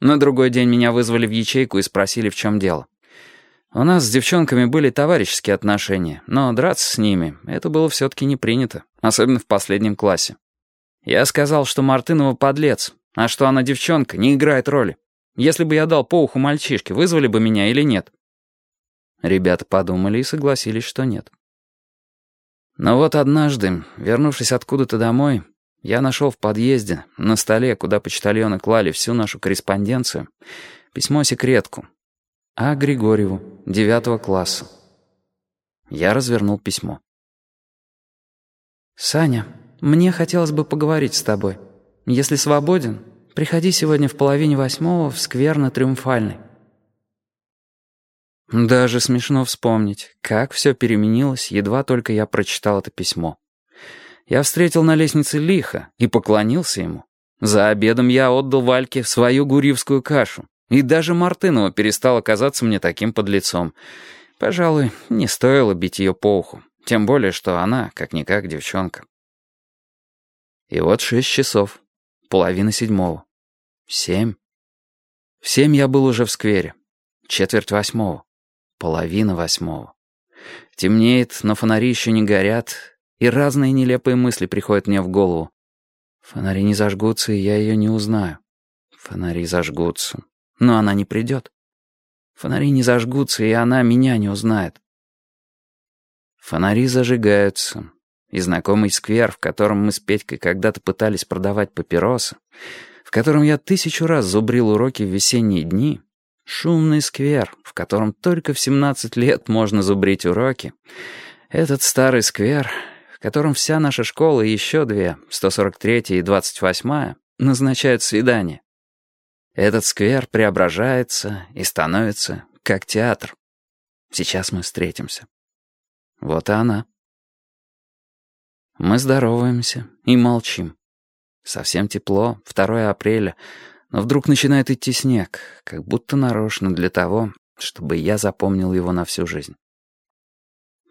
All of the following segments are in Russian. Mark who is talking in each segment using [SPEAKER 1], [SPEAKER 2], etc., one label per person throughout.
[SPEAKER 1] На другой день меня вызвали в ячейку и спросили, в чем дело. У нас с девчонками были товарищеские отношения, но драться с ними — это было все-таки не принято, особенно в последнем классе. Я сказал, что Мартынова подлец, а что она девчонка, не играет роли. Если бы я дал по уху мальчишке, вызвали бы меня или нет? Ребята подумали и согласились, что нет. Но вот однажды, вернувшись откуда-то домой, я нашел в подъезде, на столе, куда почтальоны клали всю нашу корреспонденцию, письмо-секретку. А. Григорьеву, девятого класса. Я развернул письмо. «Саня, мне хотелось бы поговорить с тобой. Если свободен, приходи сегодня в половине восьмого в сквер на Триумфальной». Даже смешно вспомнить, как все переменилось, едва только я прочитал это письмо. Я встретил на лестнице лихо и поклонился ему. За обедом я отдал Вальке свою гурьевскую кашу. И даже Мартынова перестала казаться мне таким подлецом. Пожалуй, не стоило бить ее по уху. Тем более, что она, как-никак, девчонка. И вот шесть часов. Половина седьмого. Семь. В семь я был уже в сквере. Четверть восьмого. Половина восьмого. Темнеет, но фонари еще не горят, и разные нелепые мысли приходят мне в голову. Фонари не зажгутся, и я ее не узнаю. Фонари зажгутся, но она не придет. Фонари не зажгутся, и она меня не узнает. Фонари зажигаются, и знакомый сквер, в котором мы с Петькой когда-то пытались продавать папиросы, в котором я тысячу раз зубрил уроки в весенние дни, шумный сквер, в котором только в 17 лет можно зубрить уроки, этот старый сквер в котором вся наша школа и еще две, 143 и 28, назначают свидание. Этот сквер преображается и становится как театр. Сейчас мы встретимся. Вот и она. Мы здороваемся и молчим. Совсем тепло, 2 апреля, но вдруг начинает идти снег, как будто нарочно для того, чтобы я запомнил его на всю жизнь.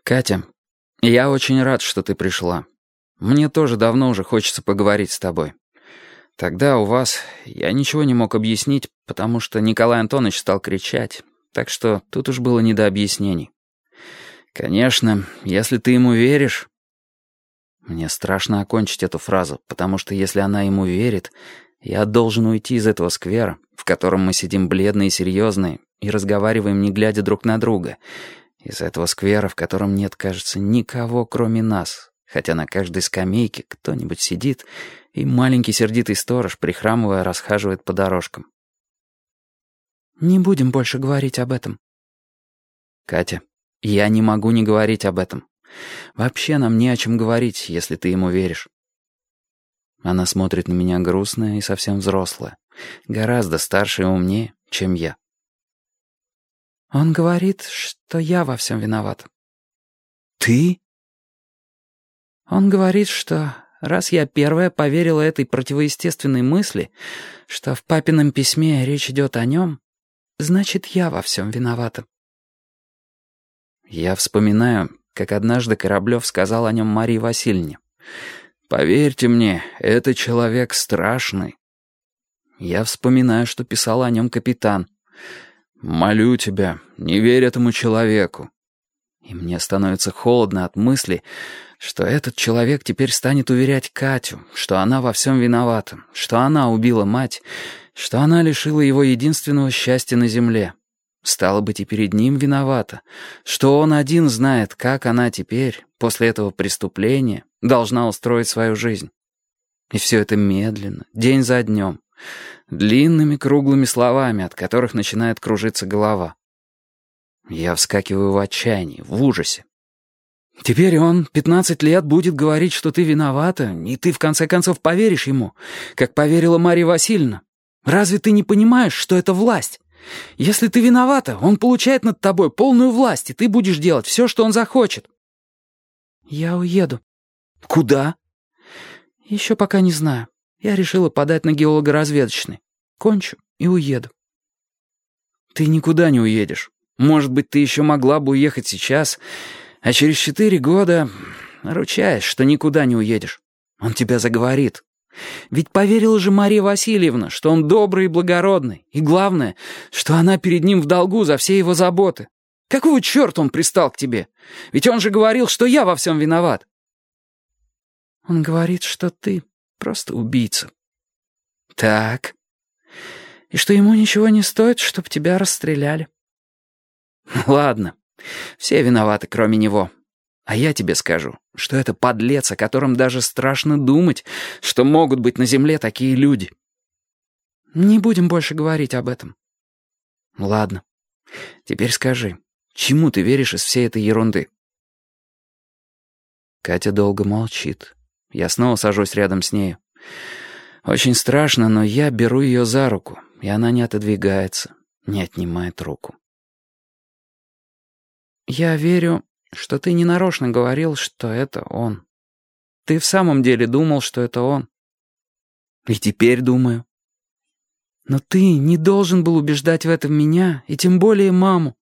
[SPEAKER 1] «Катя, «Я очень рад, что ты пришла. Мне тоже давно уже хочется поговорить с тобой. Тогда у вас я ничего не мог объяснить, потому что Николай Антонович стал кричать, так что тут уж было не до объяснений. Конечно, если ты ему веришь...» Мне страшно окончить эту фразу, потому что если она ему верит, я должен уйти из этого сквера, в котором мы сидим бледные и серьезные, и разговариваем, не глядя друг на друга, из этого сквера, в котором нет, кажется, никого, кроме нас, хотя на каждой скамейке кто-нибудь сидит, и маленький сердитый сторож, прихрамывая, расхаживает по дорожкам. «Не будем больше говорить об этом». «Катя, я не могу не говорить об этом. Вообще нам не о чем говорить, если ты ему веришь». Она смотрит на меня грустная и совсем взрослая, гораздо старше и умнее, чем я. Он говорит, что я во всем виноват. Ты? Он говорит, что раз я первая поверила этой противоестественной мысли, что в папином письме речь идет о нем, значит, я во всем виновата. Я вспоминаю, как однажды Кораблев сказал о нем Марии Васильевне. «Поверьте мне, это человек страшный». Я вспоминаю, что писал о нем капитан. «Молю тебя, не верь этому человеку». И мне становится холодно от мысли, что этот человек теперь станет уверять Катю, что она во всем виновата, что она убила мать, что она лишила его единственного счастья на земле. Стало быть, и перед ним виновата, что он один знает, как она теперь, после этого преступления, должна устроить свою жизнь. И все это медленно, день за днем. Длинными круглыми словами, от которых начинает кружиться голова. Я вскакиваю в отчаянии, в ужасе. Теперь он пятнадцать лет будет говорить, что ты виновата, и ты в конце концов поверишь ему, как поверила Марья Васильевна. Разве ты не понимаешь, что это власть? Если ты виновата, он получает над тобой полную власть, и ты будешь делать все, что он захочет. Я уеду. Куда? Еще пока не знаю. Я решила подать на геолого-разведочный. Кончу и уеду. Ты никуда не уедешь. Может быть, ты еще могла бы уехать сейчас, а через четыре года ручаясь, что никуда не уедешь. Он тебя заговорит. Ведь поверила же Мария Васильевна, что он добрый и благородный, и главное, что она перед ним в долгу за все его заботы. Какого черта он пристал к тебе? Ведь он же говорил, что я во всем виноват. Он говорит, что ты просто убийца. Так. И что ему ничего не стоит, чтобы тебя расстреляли. Ладно, все виноваты, кроме него. А я тебе скажу, что это подлец, о котором даже страшно думать, что могут быть на земле такие люди. Не будем больше говорить об этом. Ладно. Теперь скажи, чему ты веришь из всей этой ерунды? Катя долго молчит. Я снова сажусь рядом с нею. Очень страшно, но я беру ее за руку, и она не отодвигается, не отнимает руку. Я верю, что ты ненарочно говорил, что это он. Ты в самом деле думал, что это он. И теперь думаю. Но ты не должен был убеждать в этом меня, и тем более маму.